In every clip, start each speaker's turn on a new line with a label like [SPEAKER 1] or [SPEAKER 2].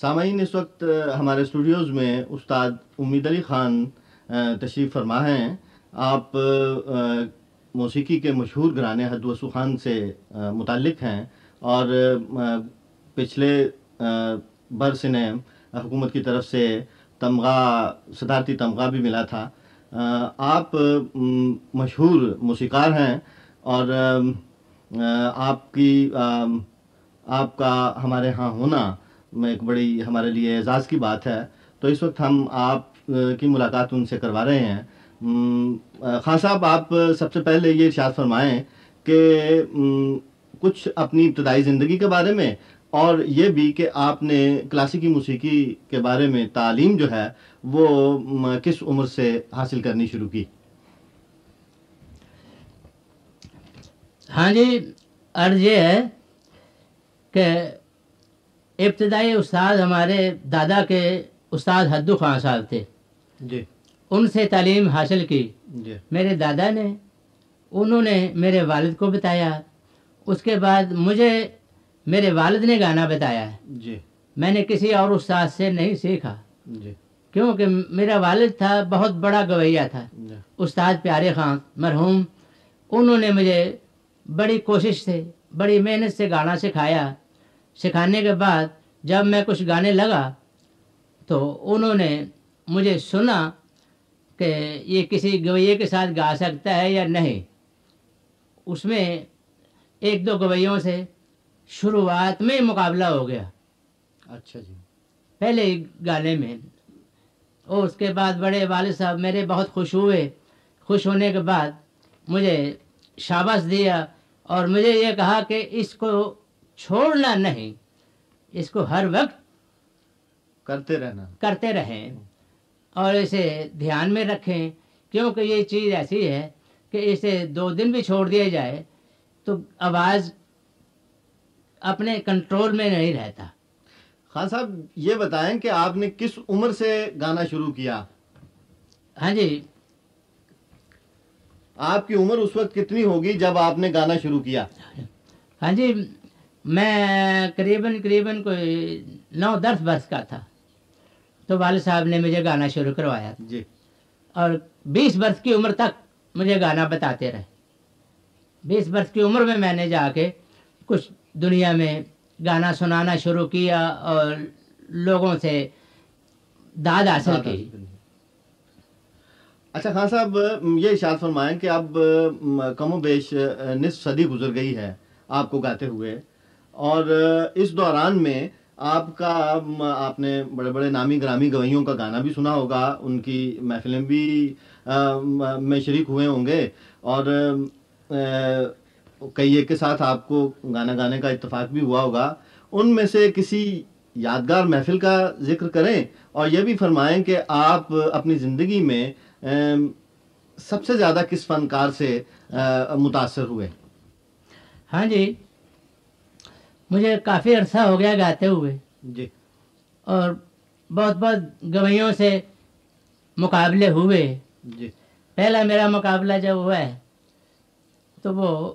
[SPEAKER 1] سامعین، اس وقت ہمارے اسٹوڈیوز میں استاد امید علی خان تشریف فرما ہیں۔ آپ موسیقی کے مشہور گرانے حد وسو خان سے متعلق ہیں اور پچھلے برس انہیں حکومت کی طرف سے تمغہ، صدارتی تمغہ بھی ملا تھا۔ آپ مشہور موسیقار ہیں اور آپ کی آپ کا ہمارے ہاں ہونا میں ایک بڑی ہمارے لیے اعزاز کی بات ہے۔ تو اس وقت ہم آپ کی ملاقات ان سے کروا رہے ہیں۔ خان صاحب، آپ سب سے پہلے یہ ارشاد فرمائیں کہ کچھ اپنی ابتدائی زندگی کے بارے میں اور یہ بھی کہ آپ نے کلاسیکی موسیقی کے بارے میں تعلیم جو ہے وہ کس عمر سے حاصل کرنی شروع کی؟
[SPEAKER 2] ہاں جی عرض یہ ہے کہ ابتدائی استاد ہمارے دادا کے استاد حدو خان صاحب تھے۔
[SPEAKER 1] جی۔
[SPEAKER 2] ان سے تعلیم حاصل کی۔
[SPEAKER 1] جی۔
[SPEAKER 2] میرے دادا نے انہوں نے میرے والد کو بتایا۔ اس کے بعد مجھے میرے والد نے گانا بتایا۔ ہے
[SPEAKER 1] جی۔
[SPEAKER 2] میں نے کسی اور استاد سے نہیں سیکھا۔
[SPEAKER 1] جی۔
[SPEAKER 2] کیونکہ میرا والد تھا بہت بڑا گویا تھا۔
[SPEAKER 1] جی۔
[SPEAKER 2] استاد پیارے خان مرحوم انہوں نے مجھے بڑی کوشش سے بڑی محنت سے گانا سکھایا۔ سکھانے کے بعد جب میں کچھ گانے لگا تو انہوں نے مجھے سنا کہ یہ کسی گویے کے ساتھ گا سکتا ہے یا نہیں۔ اس میں ایک دو گویوں سے شروعات میں مقابلہ ہو گیا۔
[SPEAKER 1] اچھا جی۔
[SPEAKER 2] پہلے گانے میں۔ اور اس کے بعد بڑے والد صاحب میرے بہت خوش ہوئے۔ خوش ہونے کے بعد مجھے شاباش دیا اور مجھے یہ کہا کہ اس کو چھوڑنا نہیں۔ اس کو ہر وقت
[SPEAKER 1] کرتے رہنا۔
[SPEAKER 2] کرتے رہیں۔ اور اسے دھیان میں رکھیں۔ کیونکہ یہ چیز ایسی ہے کہ اسے دو دن بھی چھوڑ دیا جائے تو آواز اپنے کنٹرول میں نہیں رہتا۔
[SPEAKER 1] خان صاحب یہ بتائیں کہ آپ نے کس عمر سے گانا شروع کیا؟
[SPEAKER 2] ہاں جی۔
[SPEAKER 1] آپ کی عمر اس وقت کتنی ہوگی جب آپ نے گانا شروع کیا؟
[SPEAKER 2] ہاں جی میں قریباً قریباً کوئی نو دس برس کا تھا۔ تو والد صاحب نے مجھے گانا شروع کروایا۔
[SPEAKER 1] جی۔
[SPEAKER 2] اور بیس برس کی عمر تک مجھے گانا بتاتے رہے۔ بیس برس کی عمر میں میں نے جا کے کچھ دنیا میں گانا سنانا شروع کیا اور لوگوں سے داد حاصل کی۔
[SPEAKER 1] اچھا خان صاحب یہ ارشاد فرمائیں کہ اب کم و بیش نصف صدی گزر گئی ہے آپ کو گاتے ہوئے۔ اور اس دوران میں آپ کا آپ نے بڑے بڑے نامی گرامی گویوں کا گانا بھی سنا ہوگا، ان کی محفلیں بھی میں شریک ہوئے ہوں گے اور کئی ایک کے ساتھ آپ کو گانا گانے کا اتفاق بھی ہوا ہوگا۔ ان میں سے کسی یادگار محفل کا ذکر کریں اور یہ بھی فرمائیں کہ آپ اپنی زندگی میں سب سے زیادہ کس فنکار سے متاثر ہوئے؟
[SPEAKER 2] ہاں جی مجھے کافی عرصہ ہو گیا گاتے ہوئے۔
[SPEAKER 1] جی۔
[SPEAKER 2] اور بہت بہت گویوں سے مقابلے ہوئے۔
[SPEAKER 1] جی۔
[SPEAKER 2] پہلا میرا مقابلہ جب ہوا ہے تو وہ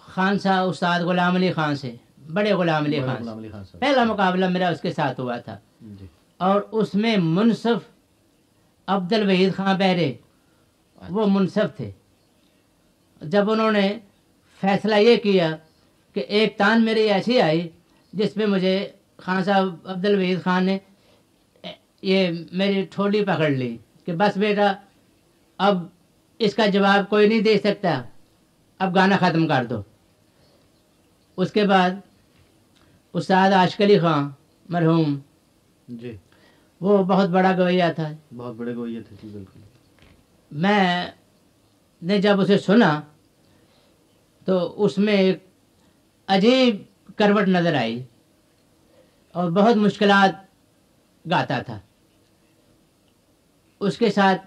[SPEAKER 2] خان صاحب استاد غلام علی خان سے بڑے غلام علی خان پہلا مقابلہ میرا اس کے ساتھ ہوا تھا۔
[SPEAKER 1] جی۔
[SPEAKER 2] اور اس میں منصف عبد الوحید خان بہرے وہ منصف تھے۔ جب انہوں نے فیصلہ یہ کیا کہ ایک تان میری ایسی آئی جس میں مجھے خان صاحب عبد الوحید خان نے یہ میری ٹھولی پکڑ لی کہ بس بیٹا اب اس کا جواب کوئی نہیں دے سکتا۔ اب گانا ختم کر دو۔ اس کے بعد استاد عاشق علی خان مرحوم۔
[SPEAKER 1] جی۔
[SPEAKER 2] وہ بہت بڑا گویا تھا۔
[SPEAKER 1] بہت بڑے گوئے تھے جی بالکل۔
[SPEAKER 2] میں نے جب اسے سنا تو اس میں ایک عجیب کروٹ نظر آئی اور بہت مشکلات گاتا تھا۔ اس کے ساتھ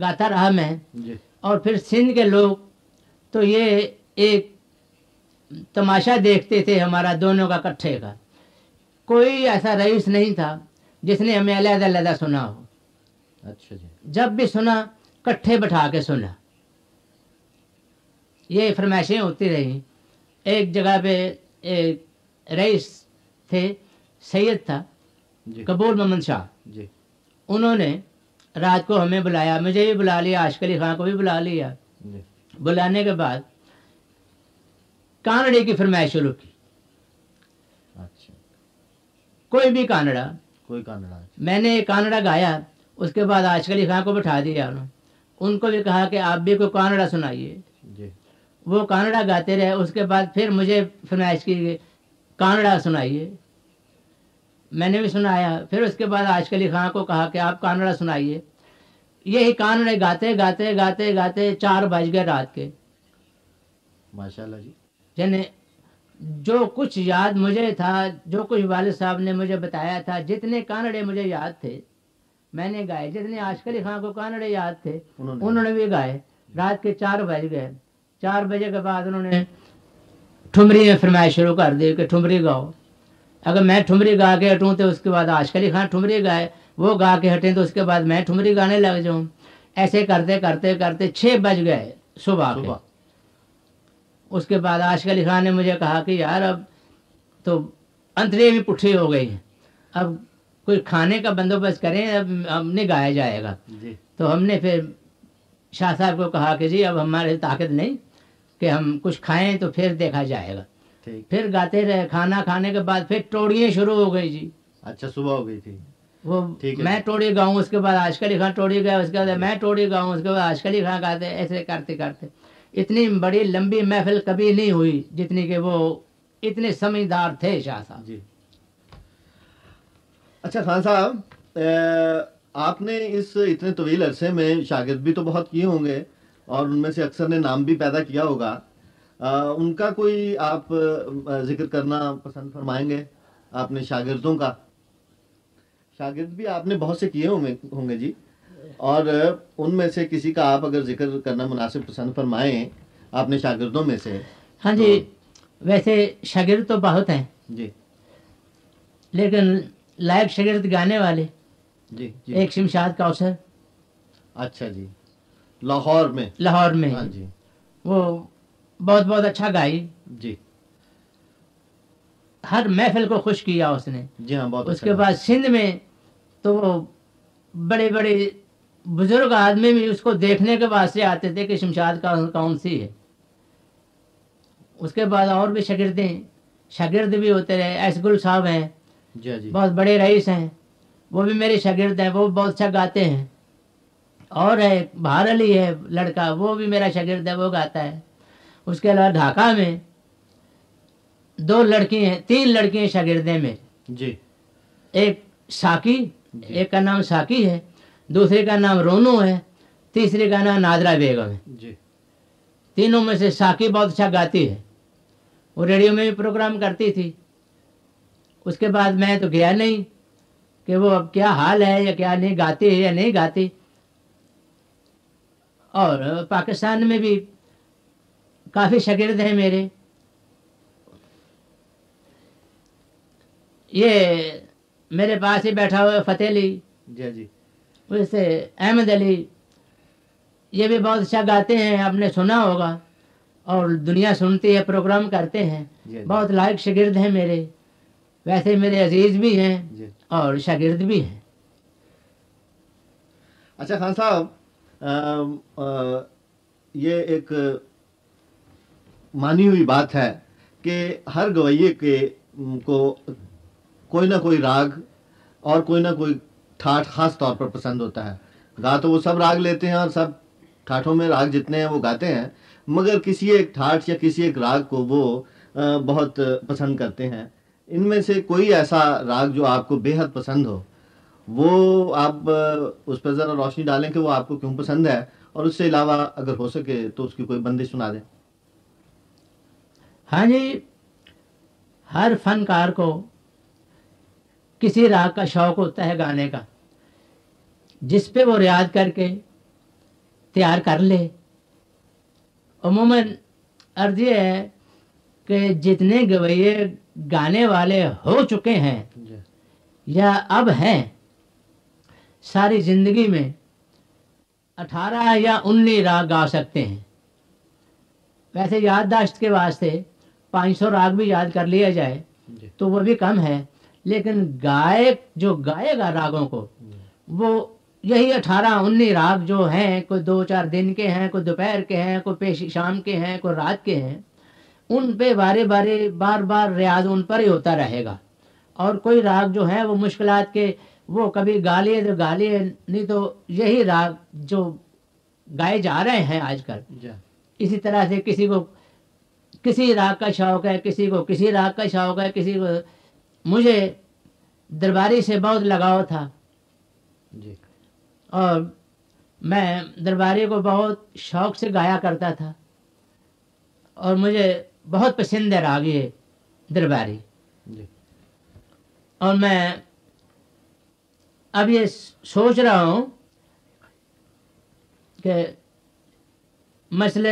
[SPEAKER 2] گاتا رہا میں۔
[SPEAKER 1] جی۔
[SPEAKER 2] اور پھر سندھ کے لوگ تو یہ ایک تماشا دیکھتے تھے ہمارا دونوں کا کٹھے کا۔ کوئی ایسا رئیس نہیں تھا جس نے ہمیں علیحدہ علیحدہ سنا ہو۔
[SPEAKER 1] اچھا جی۔
[SPEAKER 2] جب بھی سنا کٹھے بٹھا کے سنا۔ یہ فرمائشیں ہوتی رہیں۔ ایک جگہ پہ ایک رئیس تھے سید تھا
[SPEAKER 1] جی۔
[SPEAKER 2] قبول محمد شاہ۔
[SPEAKER 1] جی۔
[SPEAKER 2] انہوں نے رات کو ہمیں بلایا مجھے بھی بلا لیا عاشق علی خان کو بھی بلا لیا۔
[SPEAKER 1] جی۔
[SPEAKER 2] بلانے کے بعد کانڑے کی فرمائش شروع کی۔
[SPEAKER 1] اچھا۔
[SPEAKER 2] کوئی بھی کانڑا۔
[SPEAKER 1] کوئی کانڑا۔
[SPEAKER 2] میں نے کانڑا گایا اس کے بعد عاشق علی خان کو بٹھا دیا انہوں ان کو بھی کہا کہ آپ بھی کوئی کانڑا سنائیے۔ وہ کانڑا گاتے رہے اس کے بعد پھر مجھے فرمائش کی کانڑا سنائیے۔ میں نے بھی سنایا پھر اس کے بعد عاشق علی خان کو کہا کہ آپ کانڑا سنائیے۔ یہی کانڑے گاتے گاتے گاتے گاتے چار بج گئے رات کے۔
[SPEAKER 1] ماشاء اللہ جی۔
[SPEAKER 2] یعنی جو کچھ یاد مجھے تھا جو کچھ والد صاحب نے مجھے بتایا تھا جتنے کانڑے مجھے یاد تھے میں نے گائے۔ جتنے عاشق علی خان کو کانڑے یاد تھے
[SPEAKER 1] انہوں نے
[SPEAKER 2] انہوں نے بھی گائے۔ رات کے چار بج گئے۔ چار بجے کے بعد انہوں نے ٹھمری میں فرمائش شروع کر دی کہ ٹھمری گاؤ۔ اگر میں ٹھمری گا کے ہٹوں تو اس کے بعد عاشق علی خان ٹھمری گائے وہ گا کے ہٹیں تو اس کے بعد میں ٹھمری گانے لگ جاؤں۔ ایسے کرتے کرتے کرتے چھ بج گئے صبح
[SPEAKER 1] صبح۔
[SPEAKER 2] اس کے بعد عاشق علی خان نے مجھے کہا کہ یار اب تو انتری بھی پٹھی ہو گئی۔ اب کوئی کھانے کا بندوبست کریں اب اب نہیں گایا جائے گا۔
[SPEAKER 1] جی۔
[SPEAKER 2] تو ہم نے پھر شاہ صاحب کو کہا کہ جی اب ہمارے طاقت نہیں۔ کہ ہم کچھ کھائیں تو پھر دیکھا جائے گا۔ پھر گاتے رہے کھانا کھانے کے بعد پھر ٹوڑیاں شروع ہو گئی جی۔
[SPEAKER 1] اچھا صبح ہو گئی تھی۔
[SPEAKER 2] وہ
[SPEAKER 1] ٹھیک ہے۔
[SPEAKER 2] میں ٹوڑی گاؤں اس کے بعد عاشق علی خان ٹوڑی گیا اس کے بعد میں ٹوڑی گاؤں اس کے بعد عاشق علی خان گاتے ایسے کرتے کرتے۔ اتنی بڑی لمبی محفل کبھی نہیں ہوئی جتنی کہ وہ اتنے سمجھدار تھے شاہ صاحب۔
[SPEAKER 1] جی۔ اچھا خان صاحب آپ نے اس اتنے طویل عرصے میں شاگرد بھی تو بہت کیے ہوں گے۔ اور ان میں سے اکثر نے نام بھی پیدا کیا ہوگا۔ ان کا کوئی آپ ذکر کرنا پسند فرمائیں گے آپ نے شاگردوں کا؟ شاگرد بھی آپ نے بہت سے کیے ہوں گے ہوں گے جی۔ اور ان میں سے کسی کا آپ اگر ذکر کرنا مناسب پسند فرمائیں آپ نے شاگردوں میں سے۔
[SPEAKER 2] ہاں جی ویسے شاگرد تو بہت ہیں۔
[SPEAKER 1] جی۔
[SPEAKER 2] لیکن لائق شاگرد گانے والے
[SPEAKER 1] جی جی۔
[SPEAKER 2] ایک شمشاد کوثر۔
[SPEAKER 1] اچھا جی۔ لاہور میں۔
[SPEAKER 2] لاہور میں۔
[SPEAKER 1] ہاں جی۔
[SPEAKER 2] وہ بہت بہت اچھا گائی۔
[SPEAKER 1] جی۔
[SPEAKER 2] ہر محفل کو خوش کیا اس نے۔
[SPEAKER 1] جی ہاں بہت
[SPEAKER 2] اس
[SPEAKER 1] اچھا
[SPEAKER 2] کے بعد سندھ میں تو وہ بڑے بڑے بزرگ آدمی بھی اس کو دیکھنے کے واسطے آتے تھے کہ شمشاد کا کون سی ہے۔ اس کے بعد اور بھی شاگردیں شاگرد بھی ہوتے رہے۔ ایس گل صاحب ہیں۔
[SPEAKER 1] جی ہاں جی۔
[SPEAKER 2] بہت بڑے رئیس ہیں۔ وہ بھی میرے شاگرد ہیں وہ بہت اچھا گاتے ہیں۔ اور ہے بہار علی ہے لڑکا وہ بھی میرا شاگرد ہے وہ گاتا ہے۔ اس کے علاوہ ڈھاکہ میں دو لڑکی ہیں تین لڑکی ہیں شاگردیں میں۔
[SPEAKER 1] جی۔
[SPEAKER 2] ایک ساکی
[SPEAKER 1] جی۔
[SPEAKER 2] ایک کا نام ساکی ہے دوسرے کا نام رونو ہے تیسرے کا نام نادرا بیگم ہے۔
[SPEAKER 1] جی۔
[SPEAKER 2] تینوں میں سے ساکی بہت اچھا گاتی ہے۔ وہ ریڈیو میں بھی پروگرام کرتی تھی۔ اس کے بعد میں تو گیا نہیں کہ وہ اب کیا حال ہے یا کیا نہیں گاتی ہے یا نہیں گاتی۔ اور پاکستان میں بھی کافی شاگرد ہیں میرے۔ یہ میرے پاس ہی بیٹھا ہوا فتح علی۔
[SPEAKER 1] جی جی۔
[SPEAKER 2] ویسے احمد علی۔ یہ بھی بہت اچھا گاتے ہیں آپ نے سنا ہوگا۔ اور دنیا سنتی ہے پروگرام کرتے ہیں۔
[SPEAKER 1] جی جی۔
[SPEAKER 2] بہت لائق شاگرد ہیں میرے۔ ویسے میرے عزیز بھی ہیں
[SPEAKER 1] جی۔
[SPEAKER 2] اور شاگرد بھی ہیں۔
[SPEAKER 1] اچھا خان صاحب یہ ایک مانی ہوئی بات ہے کہ ہر گویے کے کو کوئی نہ کوئی راگ اور کوئی نہ کوئی ٹھاٹ خاص طور پر پسند ہوتا ہے۔ گا تو وہ سب راگ لیتے ہیں اور سب ٹھاٹوں میں راگ جتنے ہیں وہ گاتے ہیں، مگر کسی ایک ٹھاٹ یا کسی ایک راگ کو وہ بہت پسند کرتے ہیں۔ ان میں سے کوئی ایسا راگ جو آپ کو بے حد پسند ہو۔ وہ آپ اس پر ذرا روشنی ڈالیں کہ وہ آپ کو کیوں پسند ہے اور اس سے علاوہ اگر ہو سکے تو اس کی کوئی بندش سنا دیں۔
[SPEAKER 2] ہاں جی ہر فنکار کو کسی راگ کا شوق ہوتا ہے گانے کا جس پہ وہ ریاض کر کے تیار کر لے۔ عموماً عرض یہ ہے کہ جتنے گویے گانے والے ہو چکے ہیں
[SPEAKER 1] جی۔
[SPEAKER 2] یا اب ہیں ساری زندگی میں اٹھارہ یا انیس راگ گا سکتے ہیں۔ ویسے یادداشت کے واسطے پانچ سو راگ بھی یاد کر لیا جائے
[SPEAKER 1] جی۔
[SPEAKER 2] تو وہ بھی کم ہے لیکن گائک جو گائے گا راگوں کو وہ یہی اٹھارہ انی راگ جو ہیں کوئی دو چار دن کے ہیں کوئی دوپہر کے ہیں کوئی پیش شام کے ہیں کوئی رات کے ہیں ان پہ بارے بارے بار بار ریاض ان پر ہی ہوتا رہے گا۔ اور کوئی راگ جو ہیں وہ مشکلات کے وہ کبھی گا لیے تو گا لیے نہیں تو یہی راگ جو گائے جا رہے ہیں آج کل۔
[SPEAKER 1] جی۔
[SPEAKER 2] اسی طرح سے کسی کو کسی راگ کا شوق ہے کسی کو کسی راگ کا شوق ہے کسی کو مجھے درباری سے بہت لگاؤ تھا۔
[SPEAKER 1] جی۔
[SPEAKER 2] اور میں درباری کو بہت شوق سے گایا کرتا تھا۔ اور مجھے بہت پسند ہے راگ یہ درباری۔
[SPEAKER 1] جی۔
[SPEAKER 2] اور میں اب یہ سوچ رہا ہوں کہ مثلا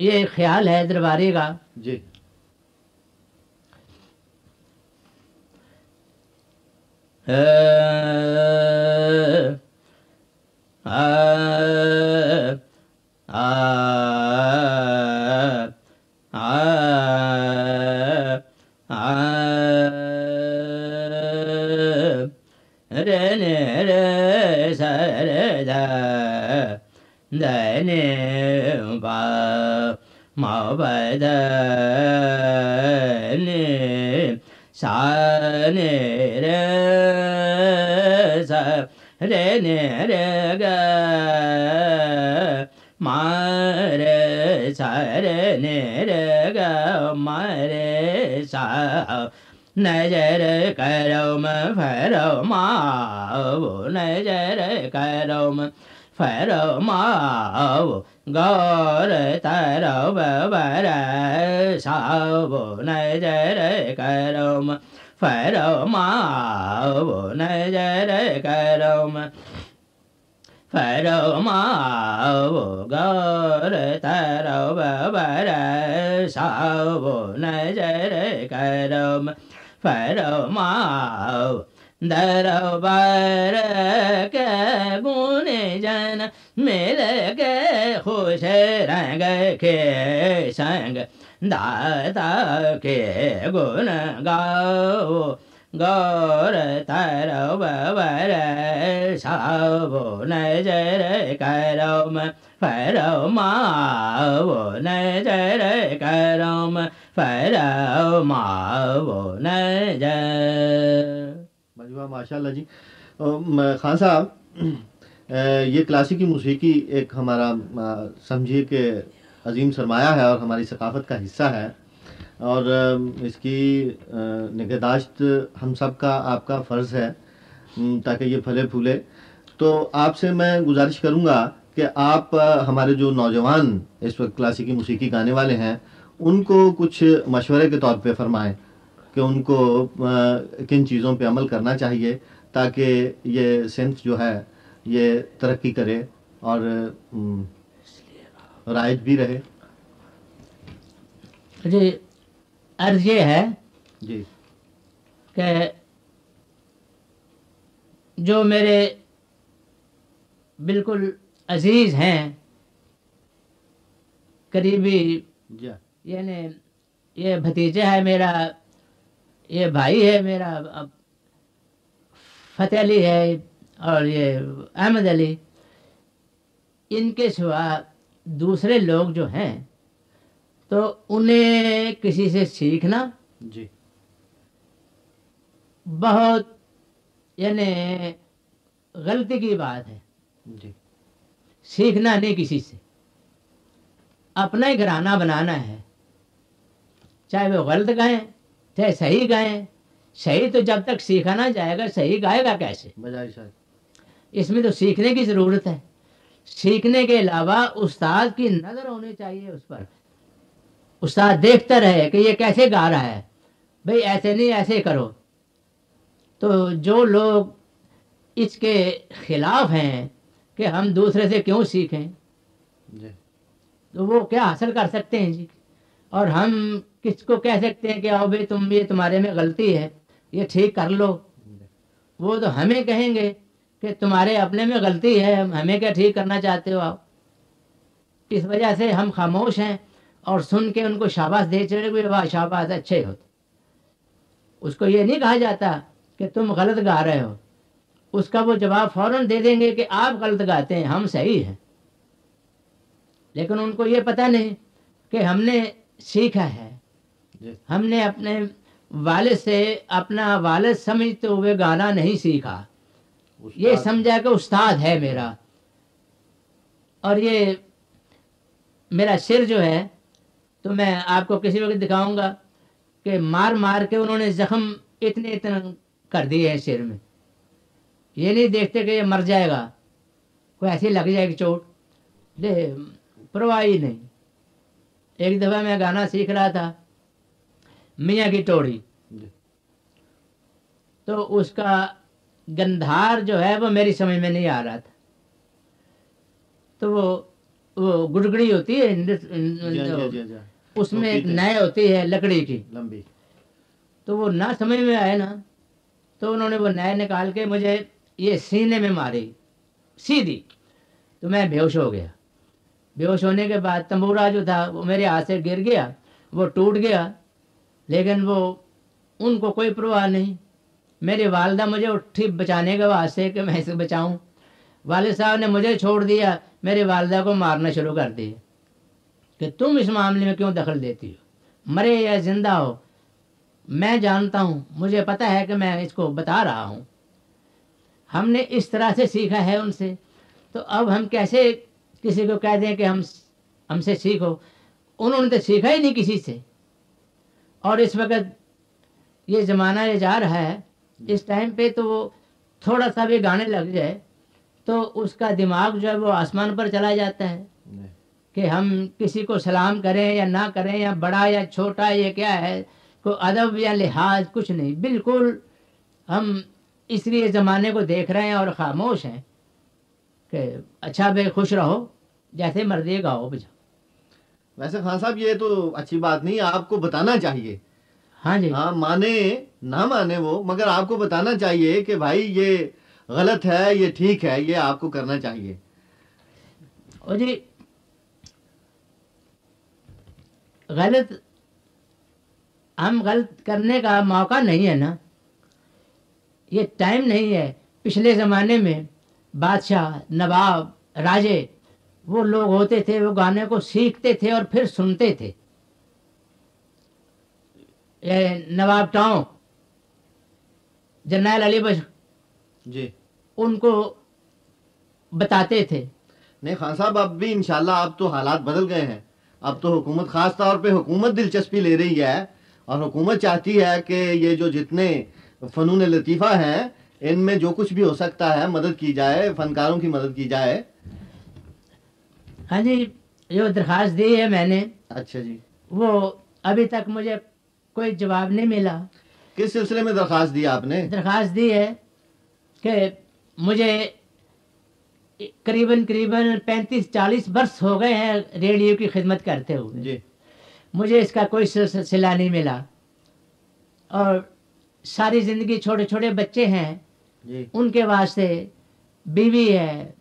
[SPEAKER 2] یہ خیال ہے درباری کا
[SPEAKER 1] جی۔
[SPEAKER 2] Sa ne re sa re da da ne re ga ma re sa re ne re ga ma re sa nai ja re ka نجر کرم فیرو ماؤ نجر کرم فیرو ماؤ گور تیرو برہ سا نجر کرم فیرو ماؤ نجر کرم فیرو ماؤ گور تیرو بر سا نجر کرم فرماؤ، دربار کے بون جن مل کے خوش رنگ کے سنگ، داتا کے گن گاؤ، گور ترو بر ساو، نظر کرم فرماؤ، نظر کرم فرو ماو
[SPEAKER 1] ماشاء اللہ جی۔ خان صاحب یہ کلاسیکی موسیقی ایک ہمارا سمجھیے کہ عظیم سرمایہ ہے اور ہماری ثقافت کا حصہ ہے۔ اور اس کی نگہداشت ہم سب کا، آپ کا فرض ہے تاکہ یہ پھلے پھولے۔ تو آپ سے میں گزارش کروں گا کہ آپ ہمارے جو نوجوان اس وقت کلاسیکی موسیقی گانے والے ہیں ان کو کچھ مشورے کے طور پہ فرمائیں کہ ان کو کن چیزوں پہ عمل کرنا چاہیے تاکہ یہ صنف جو ہے یہ ترقی کرے اور رائج بھی رہے جی عرض یہ ہے
[SPEAKER 2] جی کہ جو میرے
[SPEAKER 1] بالکل
[SPEAKER 2] عزیز ہیں قریبی yeah. یعنی یہ بھتیجا
[SPEAKER 1] ہے
[SPEAKER 2] میرا یہ بھائی ہے میرا فتح علی ہے اور یہ احمد علی۔ ان کے سوا دوسرے لوگ جو ہیں تو انہیں کسی سے سیکھنا جی۔ بہت یعنی غلطی
[SPEAKER 1] کی
[SPEAKER 2] بات ہے۔ جی۔ سیکھنا نہیں کسی
[SPEAKER 1] سے۔
[SPEAKER 2] اپنا ہی گھرانہ بنانا ہے۔ چاہے وہ غلط گائیں چاہے صحیح گائیں صحیح تو جب تک سیکھا نہ جائے گا صحیح گائے گا کیسے؟ اس میں
[SPEAKER 1] تو سیکھنے
[SPEAKER 2] کی ضرورت ہے۔ سیکھنے کے علاوہ استاد کی نظر ہونی چاہیے اس پر۔ استاد دیکھتا رہے کہ یہ کیسے گا رہا ہے۔ بھئی ایسے نہیں ایسے کرو۔ تو جو لوگ اس کے خلاف ہیں کہ ہم دوسرے سے کیوں سیکھیں؟ جی. تو
[SPEAKER 1] وہ
[SPEAKER 2] کیا حاصل کر سکتے ہیں جی؟ اور ہم کس کو کہہ سکتے ہیں کہ آؤ بھائی تم یہ تمہارے میں غلطی ہے، یہ ٹھیک کر لو۔ وہ تو ہمیں کہیں گے کہ تمہارے اپنے میں غلطی ہے ہمیں کیا ٹھیک کرنا چاہتے ہو آپ اس وجہ سے ہم خاموش ہیں اور سن کے ان کو شاباش دے چلے گئے، واہ، شاباش اچھے ہو۔ اس کو یہ نہیں کہا جاتا کہ تم غلط گا رہے ہو۔ اس کا وہ جواب فوراً دے دیں گے کہ آپ غلط گاتے ہیں، ہم صحیح ہیں۔ لیکن ان کو یہ پتہ نہیں کہ ہم نے سیکھا ہے۔
[SPEAKER 1] جی۔
[SPEAKER 2] ہم نے اپنے والد سے اپنا والد سمجھتے ہوئے گانا نہیں سیکھا۔ یہ سمجھا کہ استاد ہے میرا۔ اور یہ میرا سر جو ہے تو میں آپ کو کسی وقت دکھاؤں گا کہ مار مار کے انہوں نے زخم اتنے اتنے کر دیے ہیں سر میں۔ یہ نہیں دیکھتے کہ یہ مر جائے گا۔ کوئی ایسی لگ جائے گی چوٹ۔ لے پرواہ ہی نہیں۔ ایک دفعہ میں گانا سیکھ رہا تھا میاں کی ٹوڑی۔
[SPEAKER 1] جی۔
[SPEAKER 2] تو اس کا گندھار جو ہے وہ میری سمجھ میں نہیں آ رہا تھا۔ تو وہ وہ گڑگڑی ہوتی ہے
[SPEAKER 1] جی جی
[SPEAKER 2] اس میں ایک۔ نئے ہوتی ہے لکڑی کی۔
[SPEAKER 1] لمبی۔
[SPEAKER 2] تو وہ نہ سمجھ میں آئے نا تو انہوں نے وہ نئے نکال کے مجھے یہ سینے میں ماری سیدھی۔ تو میں بے ہوش ہو گیا۔ بے ہوش ہونے کے بعد تمبورا جو تھا وہ میرے ہاتھ سے گر گیا، وہ ٹوٹ گیا، لیکن وہ ان کو کوئی پرواہ نہیں۔ میری والدہ مجھے اٹھی بچانے کے واسطے کہ میں اسے بچاؤں۔ والد صاحب نے مجھے چھوڑ دیا میری والدہ کو مارنا شروع کر دیا کہ تم اس معاملے میں کیوں دخل دیتی ہو؟ مرے یا زندہ ہو؟ میں جانتا ہوں، مجھے پتہ ہے کہ میں اس کو بتا رہا ہوں۔ ہم نے اس طرح سے سیکھا ہے ان سے۔ تو اب ہم کیسے کسی کو کہہ دیں کہ ہم ہم سے سیکھو۔ انہوں نے تو سیکھا ہی نہیں کسی سے۔ اور اس وقت یہ زمانہ یہ جا رہا ہے اس ٹائم پہ تو وہ تھوڑا سا بھی گانے لگ جائے تو اس کا دماغ جو ہے وہ آسمان پر چلا جاتا ہے۔ کہ ہم کسی کو سلام کریں یا نہ کریں یا بڑا یا چھوٹا یہ کیا ہے؟ کوئی ادب یا لحاظ کچھ نہیں۔ بالکل ہم اس لیے زمانے کو دیکھ رہے ہیں اور خاموش ہیں کہ اچھا بے خوش رہو۔ جیسے مرضی گاؤ بجا
[SPEAKER 1] ویسے خان صاحب یہ تو اچھی بات نہیں آپ کو بتانا چاہیے۔
[SPEAKER 2] ہاں جی۔
[SPEAKER 1] ہاں مانے نہ مانے وہ مگر آپ کو بتانا چاہیے کہ بھائی یہ غلط ہے یہ ٹھیک ہے یہ آپ کو کرنا چاہیے۔
[SPEAKER 2] اور جی غلط ہم غلط کرنے کا موقع نہیں ہے نا۔ یہ ٹائم نہیں ہے۔ پچھلے زمانے میں بادشاہ نواب راجے وہ لوگ ہوتے تھے وہ گانے کو سیکھتے تھے اور پھر سنتے تھے۔ یہ نواب ٹاؤں جرنیل علی بخش
[SPEAKER 1] جی۔
[SPEAKER 2] ان کو بتاتے تھے۔
[SPEAKER 1] نہیں خان صاحب اب بھی انشاءاللہ اب تو حالات بدل گئے ہیں۔ اب تو حکومت خاص طور پہ حکومت دلچسپی لے رہی ہے اور حکومت چاہتی ہے کہ یہ جو جتنے فنون لطیفہ ہیں ان میں جو کچھ بھی ہو سکتا ہے مدد کی جائے فنکاروں کی مدد کی جائے۔
[SPEAKER 2] ہاں جی جو درخواست دی ہے میں نے۔
[SPEAKER 1] اچھا جی۔
[SPEAKER 2] وہ ابھی تک مجھے کوئی جواب نہیں ملا۔
[SPEAKER 1] کس سلسلے میں درخواست دی آپ نے؟
[SPEAKER 2] درخواست دی ہے کہ مجھے قریباً قریباً پینتیس چالیس برس ہو گئے ہیں ریڈیو کی خدمت کرتے ہوئے۔
[SPEAKER 1] جی۔
[SPEAKER 2] مجھے اس کا کوئی سلس- صلہ نہیں ملا۔ اور ساری زندگی چھوٹے چھوٹے بچے ہیں۔
[SPEAKER 1] جی۔
[SPEAKER 2] ان کے واسطے بیوی ہے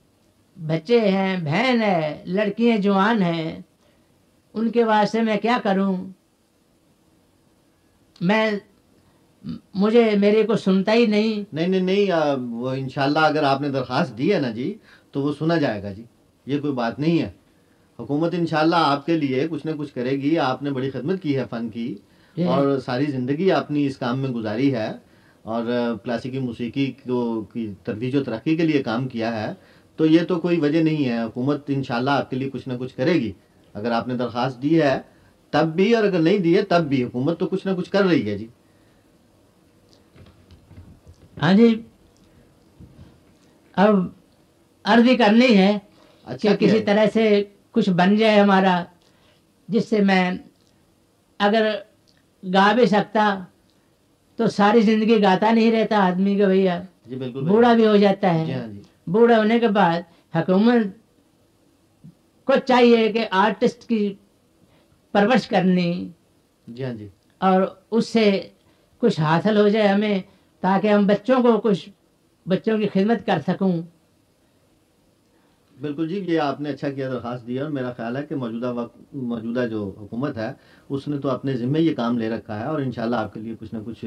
[SPEAKER 2] بچے ہیں بہن ہے لڑکیاں جوان ہیں ان کے واسطے میں کیا کروں؟ میں مجھے میرے کو سنتا ہی نہیں۔
[SPEAKER 1] نہیں نہیں نہیں وہ انشاءاللہ اگر آپ نے درخواست دی ہے نا جی تو وہ سنا جائے گا جی۔ یہ کوئی بات نہیں ہے۔ حکومت انشاءاللہ آپ کے لیے کچھ نہ کچھ کرے گی۔ آپ نے بڑی خدمت کی ہے فن کی۔
[SPEAKER 2] جی۔
[SPEAKER 1] اور ساری زندگی آپ نے اس کام میں گزاری ہے۔ اور کلاسیکی موسیقی کو کی ترویج و ترقی کے لیے کام کیا ہے۔ تو یہ تو کوئی وجہ نہیں ہے۔ حکومت انشاءاللہ آپ کے لیے کچھ نہ کچھ کرے گی۔ اگر آپ نے درخواست دی ہے تب بھی اور اگر نہیں دی ہے تب بھی۔ حکومت تو کچھ نہ کچھ کر رہی ہے جی۔
[SPEAKER 2] ہاں جی۔ اب عرضی کرنی ہے
[SPEAKER 1] اچھا
[SPEAKER 2] کسی
[SPEAKER 1] ہے؟
[SPEAKER 2] طرح سے کچھ بن جائے ہمارا جس سے میں اگر گا بھی سکتا تو ساری زندگی گاتا نہیں رہتا آدمی کا بھیا۔
[SPEAKER 1] جی بالکل
[SPEAKER 2] بوڑھا بھی ہو جاتا
[SPEAKER 1] جی
[SPEAKER 2] ہے بوڑھا ہونے کے بعد حکومت کو چاہیے کہ آرٹسٹ کی پرورش کرنی۔
[SPEAKER 1] جی ہاں جی۔
[SPEAKER 2] اور اس سے کچھ حاصل ہو جائے ہمیں تاکہ ہم بچوں کو کچھ بچوں کی خدمت کر سکوں۔
[SPEAKER 1] بالکل جی یہ آپ نے اچھا کیا درخواست دی ہے اور میرا خیال ہے کہ موجودہ وقت موجودہ جو حکومت ہے اس نے تو اپنے ذمہ یہ کام لے رکھا ہے اور انشاءاللہ آپ کے لیے کچھ نہ کچھ